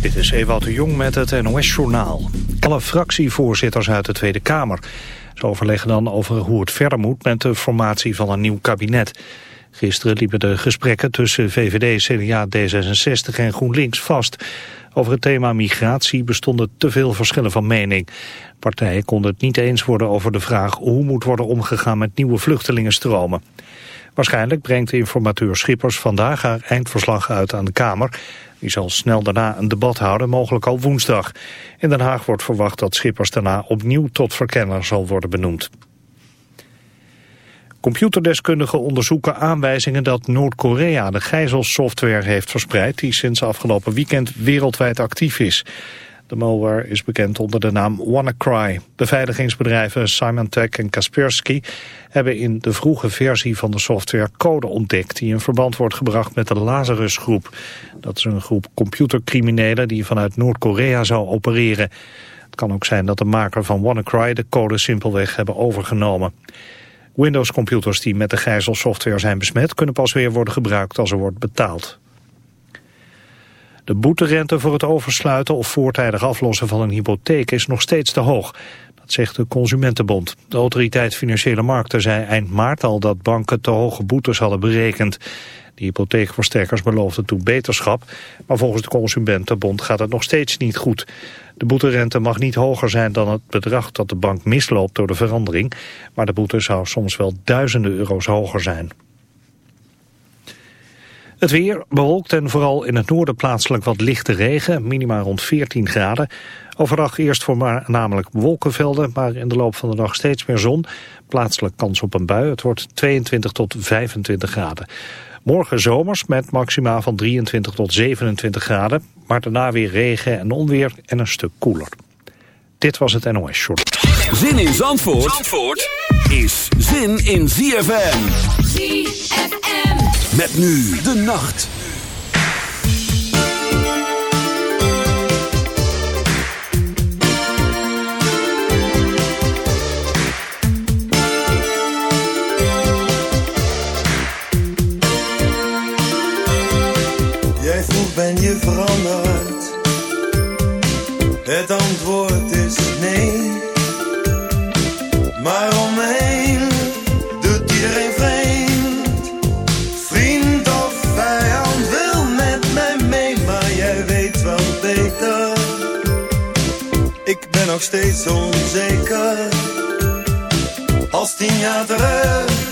Dit is Ewout de Jong met het NOS-journaal. Alle fractievoorzitters uit de Tweede Kamer. Ze overleggen dan over hoe het verder moet met de formatie van een nieuw kabinet. Gisteren liepen de gesprekken tussen VVD, CDA, D66 en GroenLinks vast. Over het thema migratie bestonden te veel verschillen van mening. Partijen konden het niet eens worden over de vraag hoe moet worden omgegaan met nieuwe vluchtelingenstromen. Waarschijnlijk brengt informateur Schippers vandaag haar eindverslag uit aan de Kamer. Die zal snel daarna een debat houden, mogelijk al woensdag. In Den Haag wordt verwacht dat Schippers daarna opnieuw tot verkenner zal worden benoemd. Computerdeskundigen onderzoeken aanwijzingen dat Noord-Korea de gijzelsoftware heeft verspreid die sinds afgelopen weekend wereldwijd actief is. De malware is bekend onder de naam WannaCry. Beveiligingsbedrijven Symantec en Kaspersky hebben in de vroege versie van de software code ontdekt die in verband wordt gebracht met de Lazarus-groep. Dat is een groep computercriminelen die vanuit Noord-Korea zou opereren. Het kan ook zijn dat de maker van WannaCry de code simpelweg hebben overgenomen. Windows-computers die met de gijzelsoftware zijn besmet... kunnen pas weer worden gebruikt als er wordt betaald. De boeterente voor het oversluiten of voortijdig aflossen van een hypotheek is nog steeds te hoog. Dat zegt de Consumentenbond. De autoriteit Financiële Markten zei eind maart al dat banken te hoge boetes hadden berekend. De hypotheekversterkers beloofden toen beterschap, maar volgens de Consumentenbond gaat het nog steeds niet goed. De boeterente mag niet hoger zijn dan het bedrag dat de bank misloopt door de verandering, maar de boete zou soms wel duizenden euro's hoger zijn. Het weer bewolkt en vooral in het noorden plaatselijk wat lichte regen, minima rond 14 graden. Overdag eerst voor namelijk wolkenvelden, maar in de loop van de dag steeds meer zon. Plaatselijk kans op een bui, het wordt 22 tot 25 graden. Morgen zomers met maxima van 23 tot 27 graden, maar daarna weer regen en onweer en een stuk koeler. Dit was het NOS Short. Zin in Zandvoort, Zandvoort is zin in ZFM. ZFM. Met nu de nacht. Jij vroeg ben je veranderd? Het ben nog steeds onzeker. Als tien jaar terug,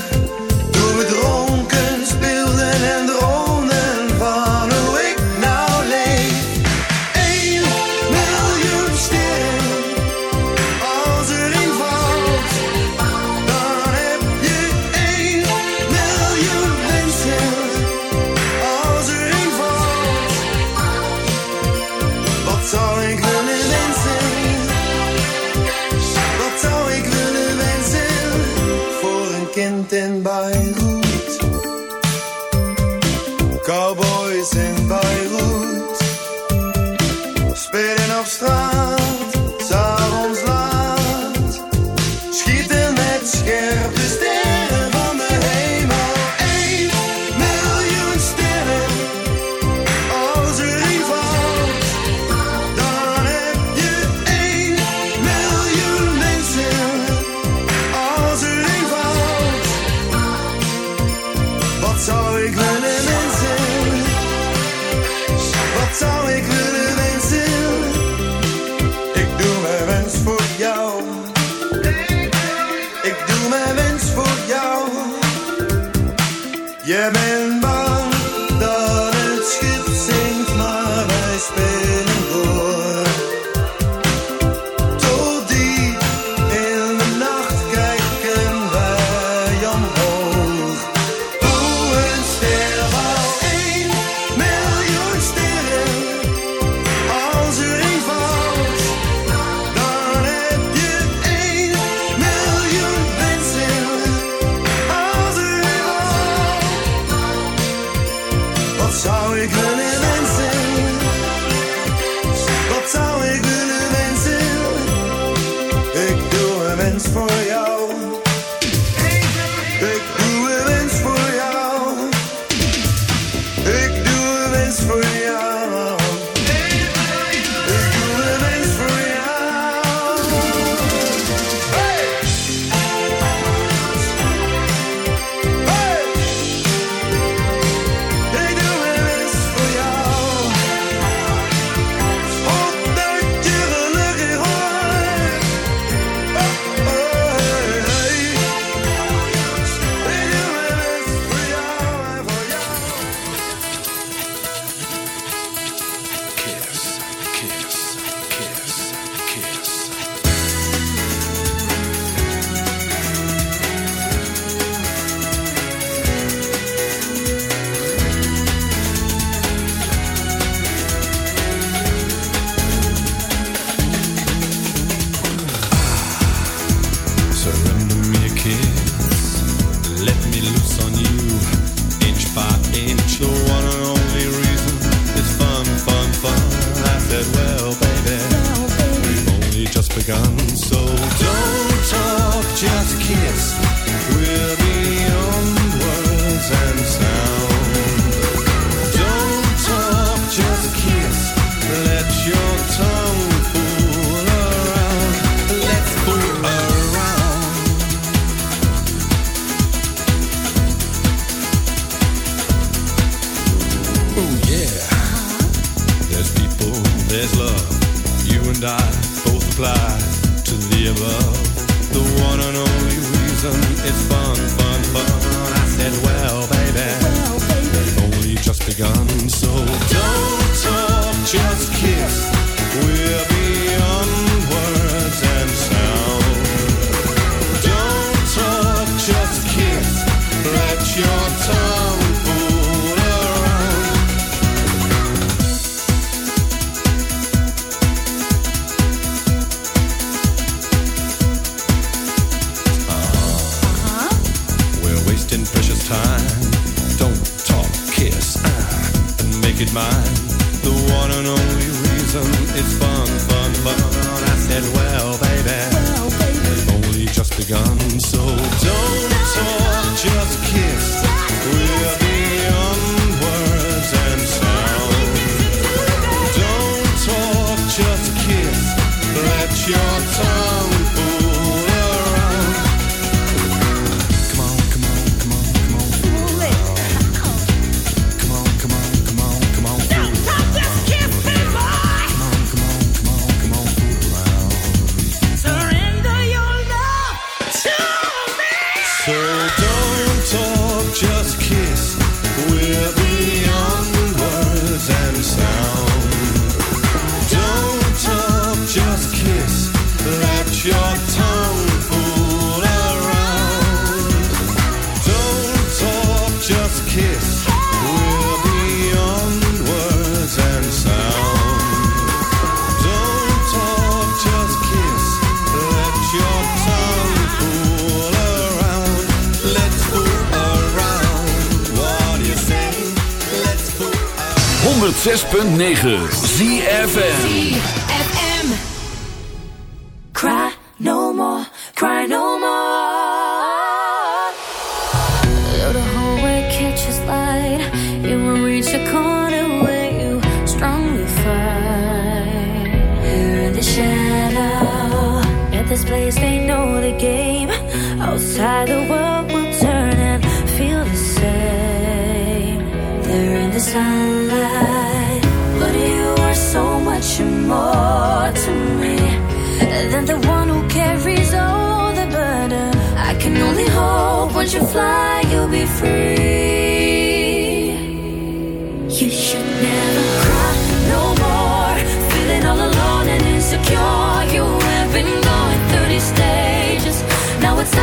sure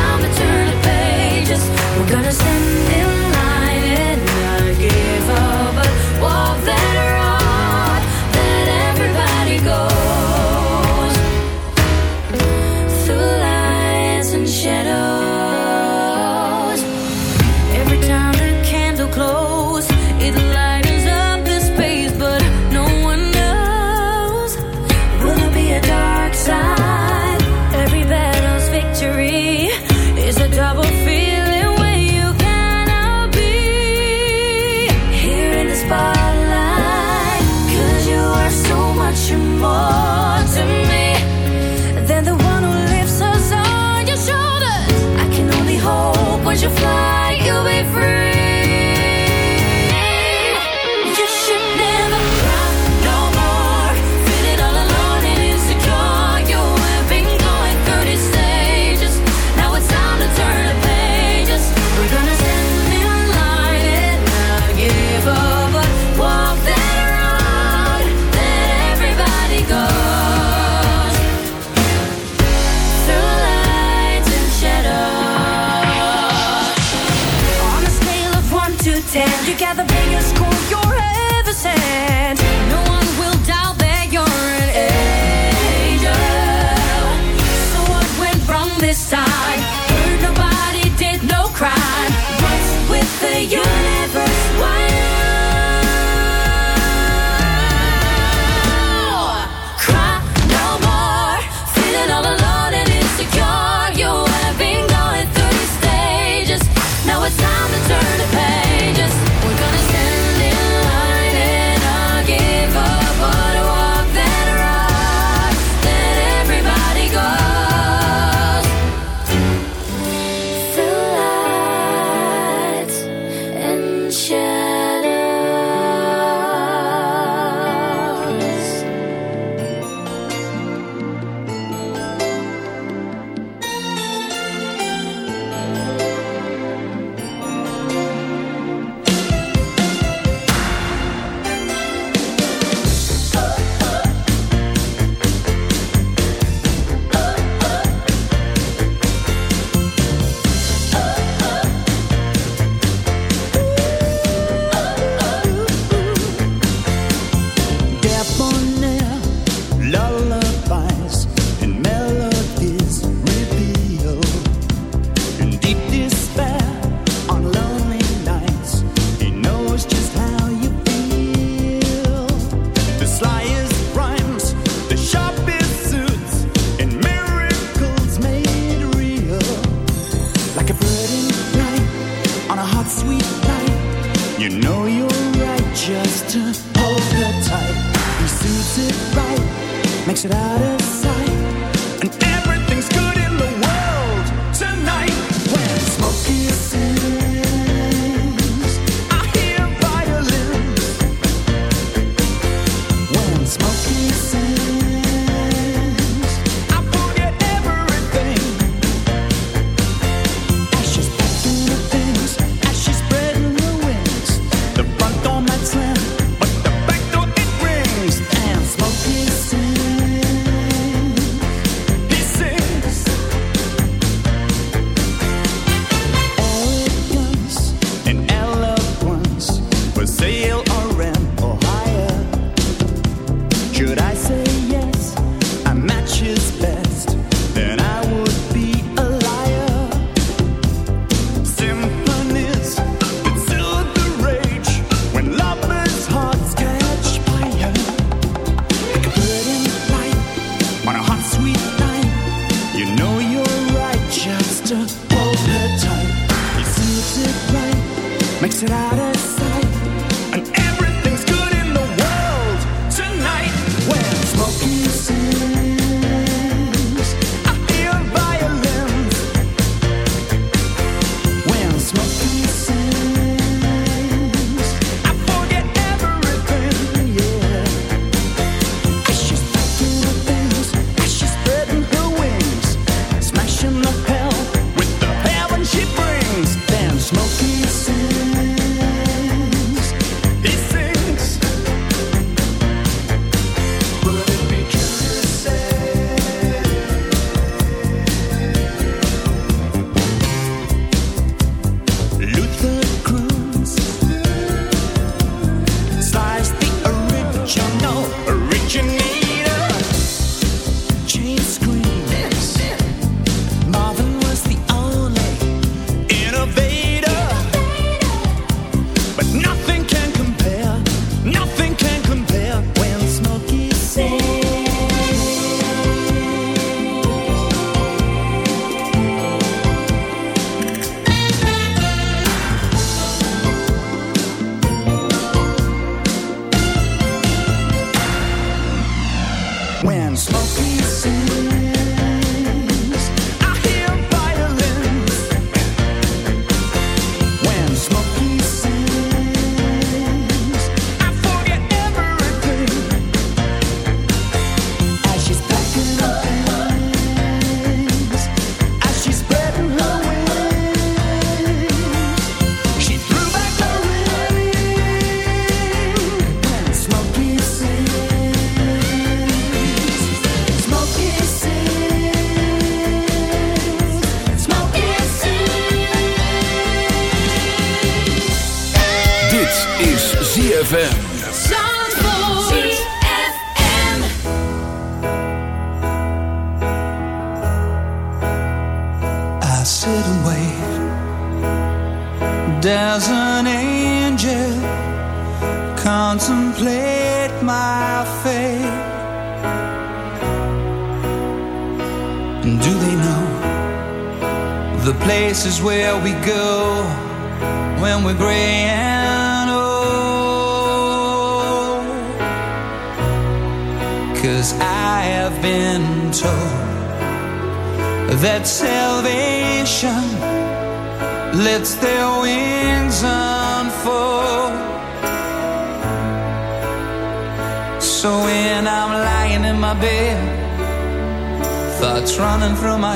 time to turn the pages. We're gonna send it. you.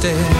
stay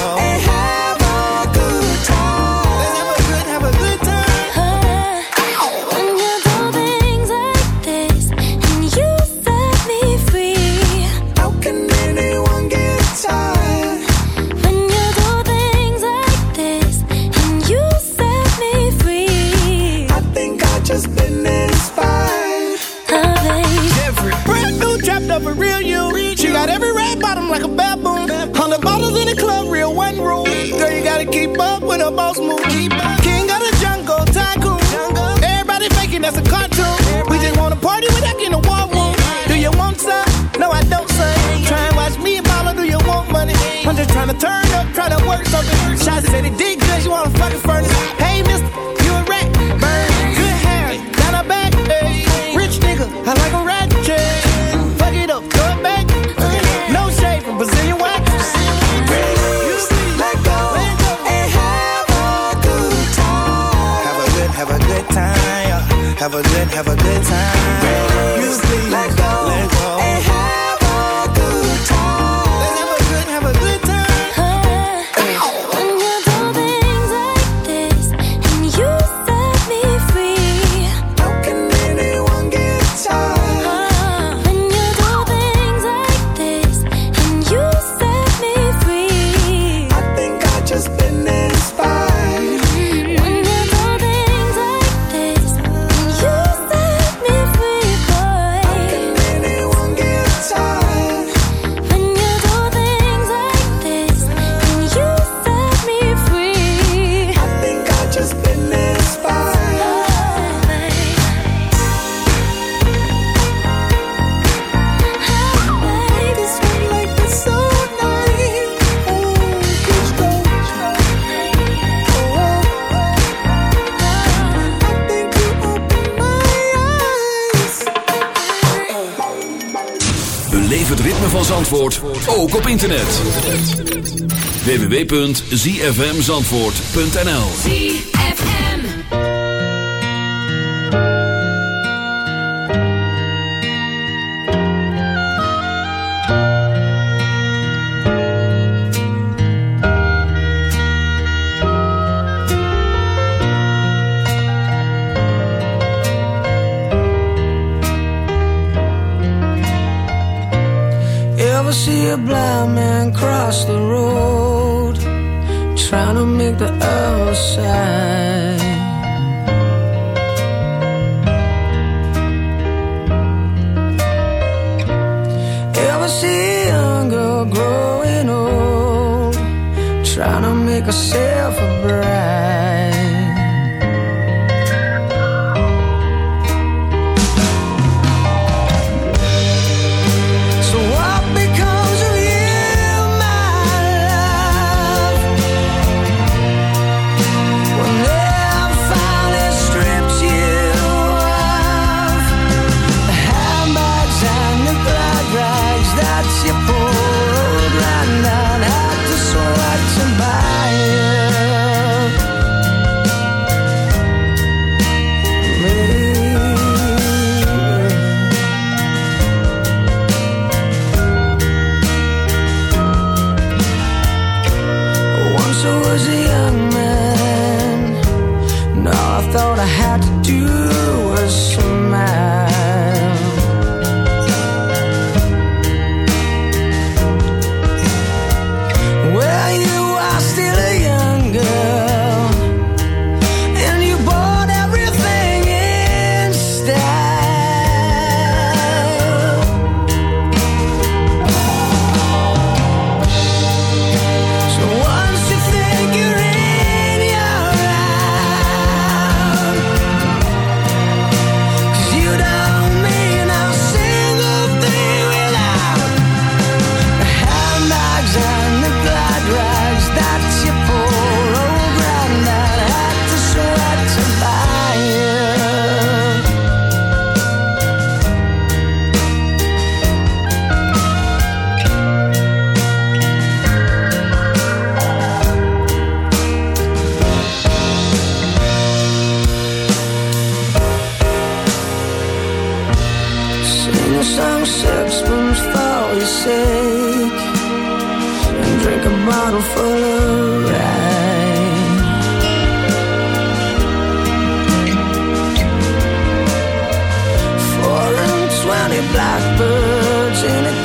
just trying to turn up, try to work something. Shots said it did good, you wanna fucking furnace. Hey, mister, you a rat. Burn, good hair, down her back. Hey, rich nigga, I like a ratchet. Fuck it up, throw it back. No shade from Brazilian wax. Let go and have a good time. Have a good, have a good time. Have a good, have a good time. You please www.zfmzandvoort.nl no sixpence for your sake. And drink a bottle full of rain Four and twenty blackbirds in a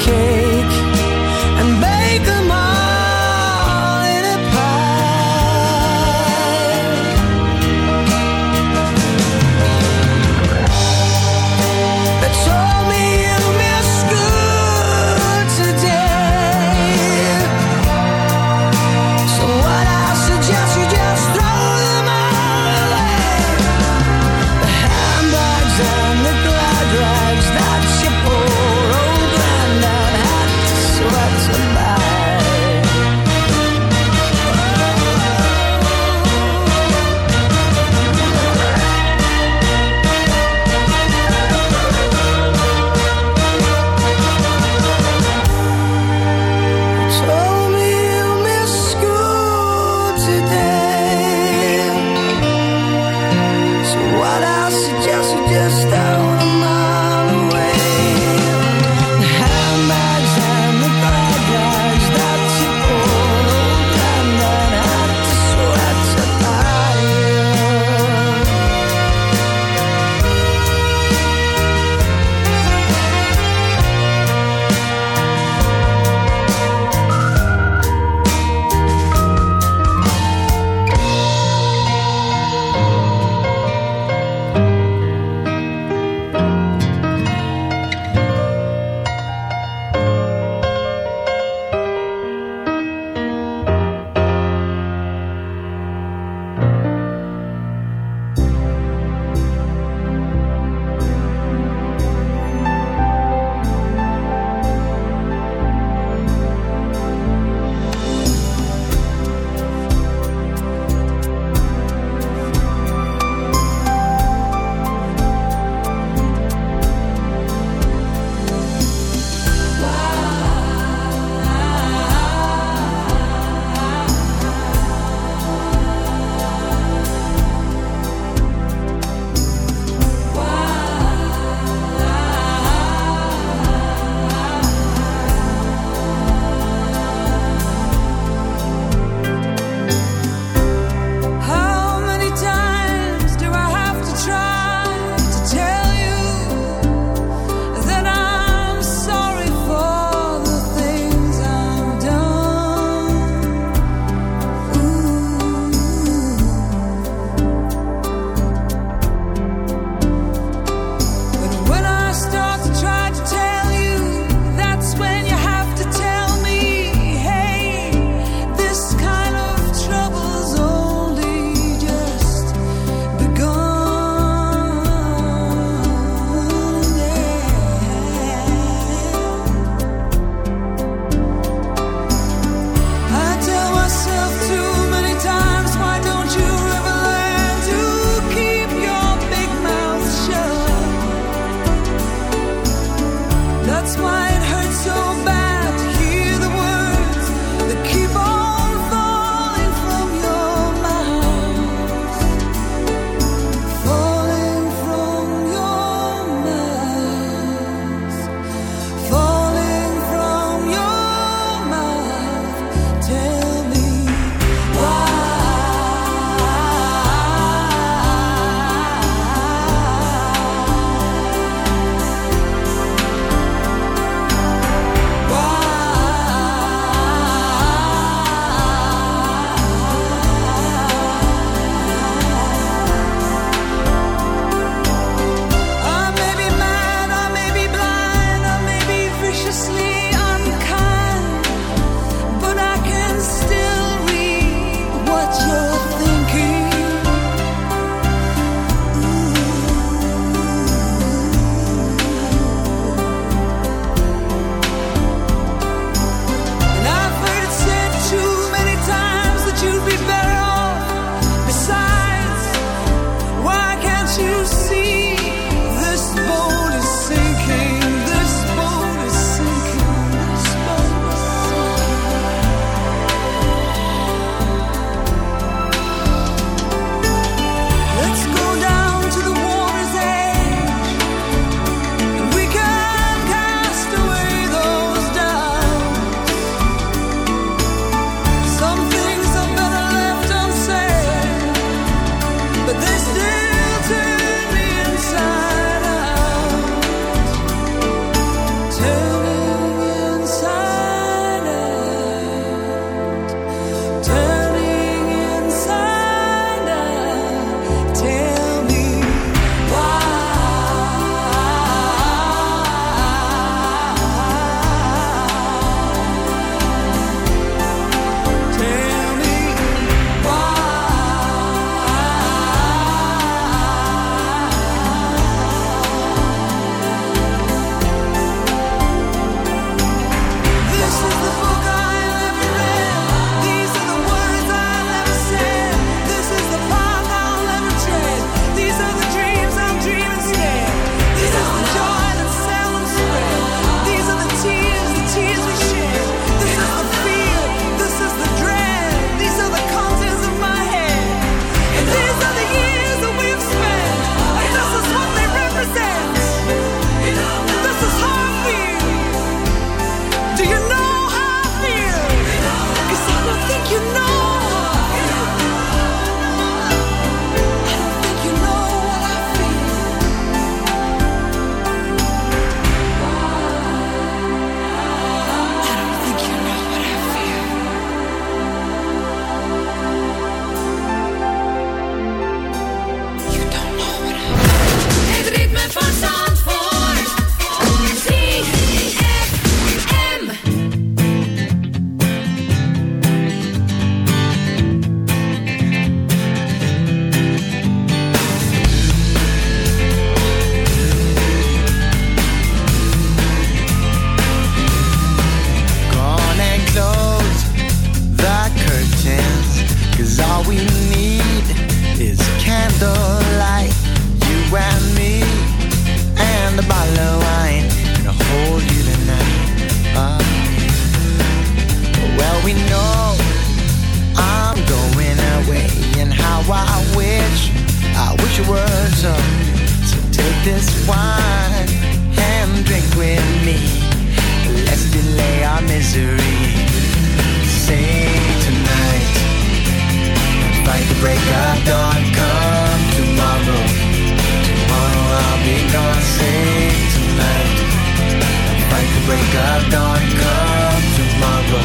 I've come tomorrow.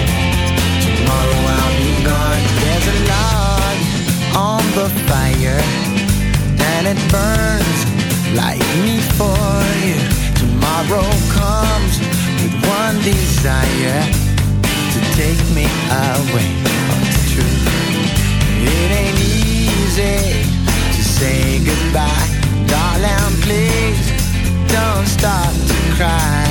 Tomorrow I'll be gone. There's a log on the fire And it burns like me for you. Tomorrow comes with one desire To take me away It ain't easy to say goodbye. Darling, please don't stop to cry.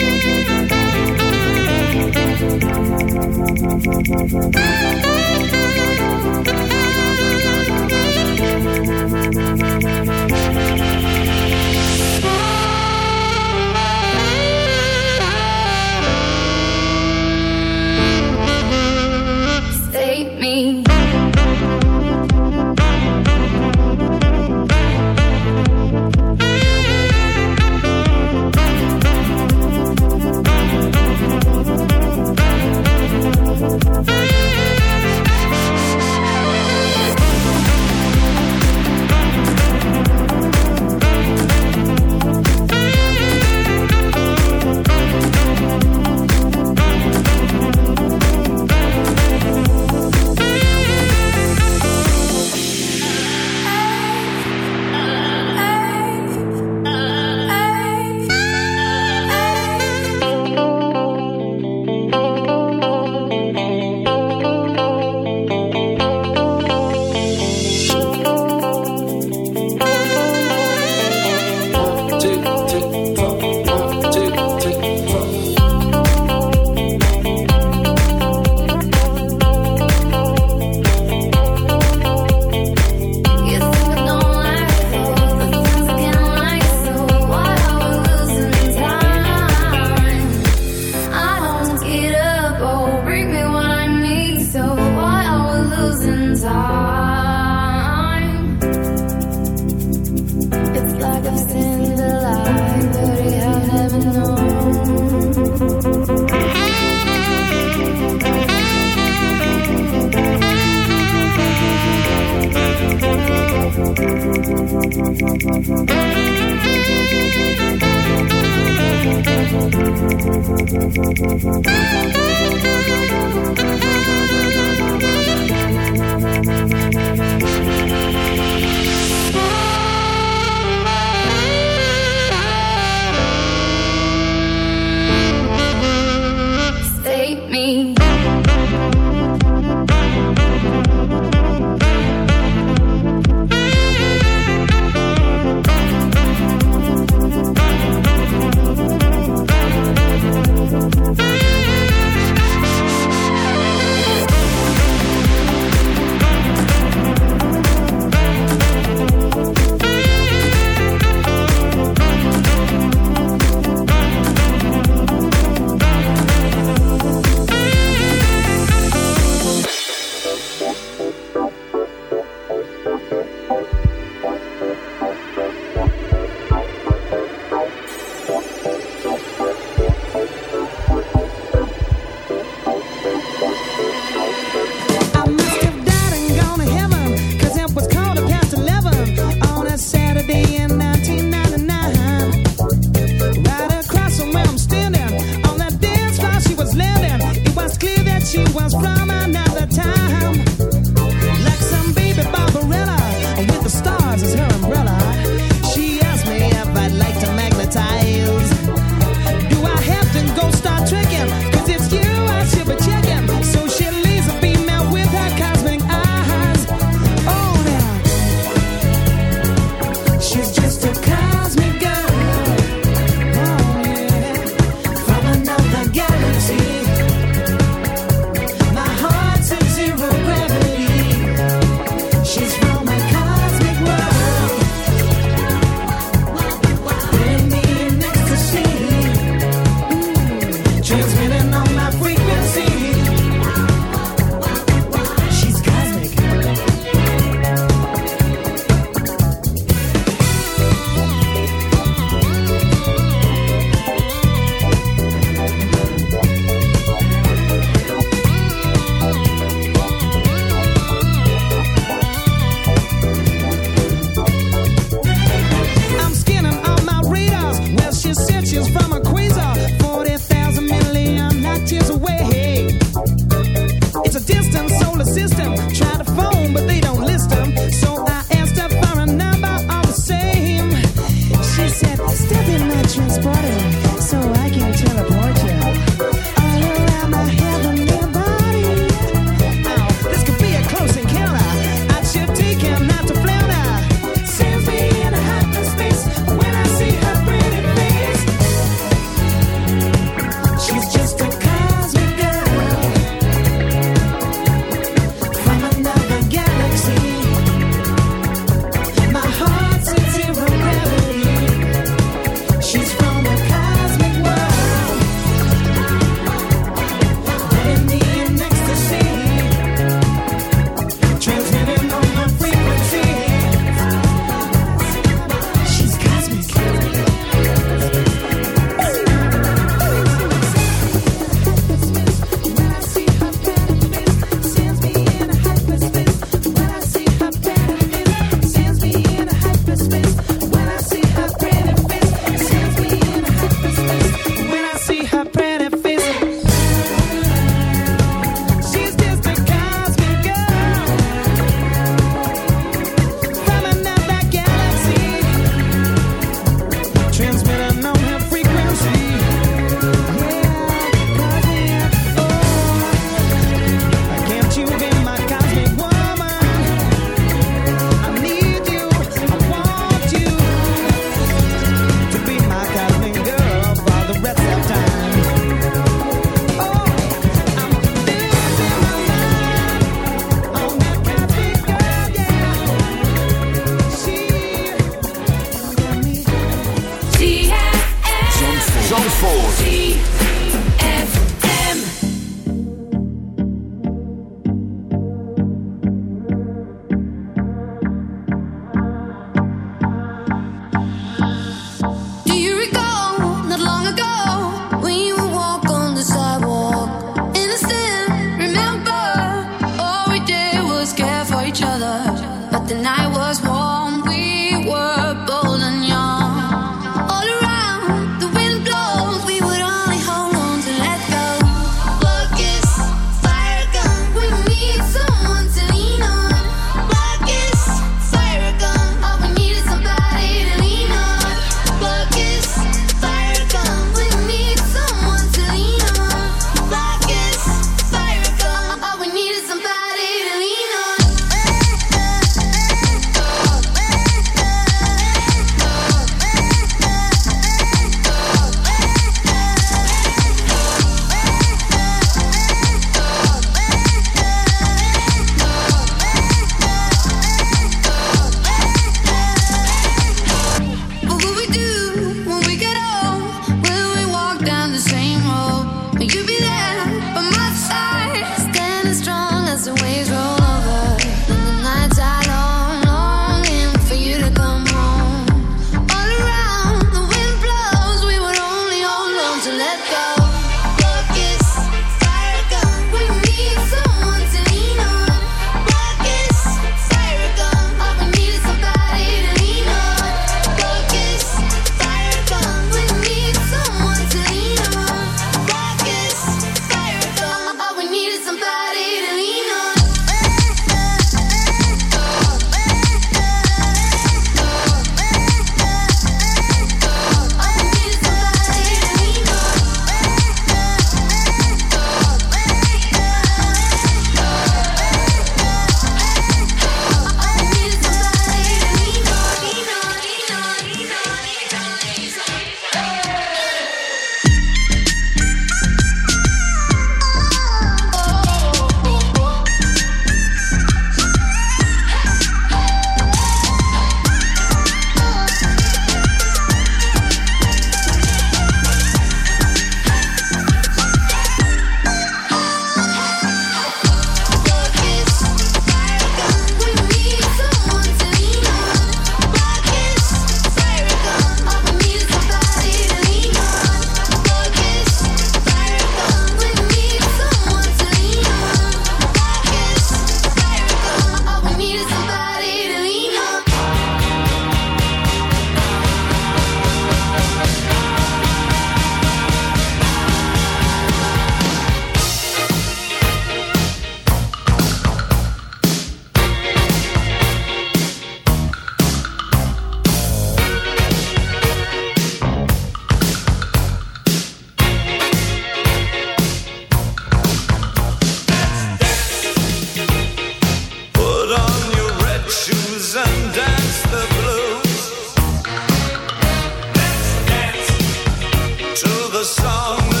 Song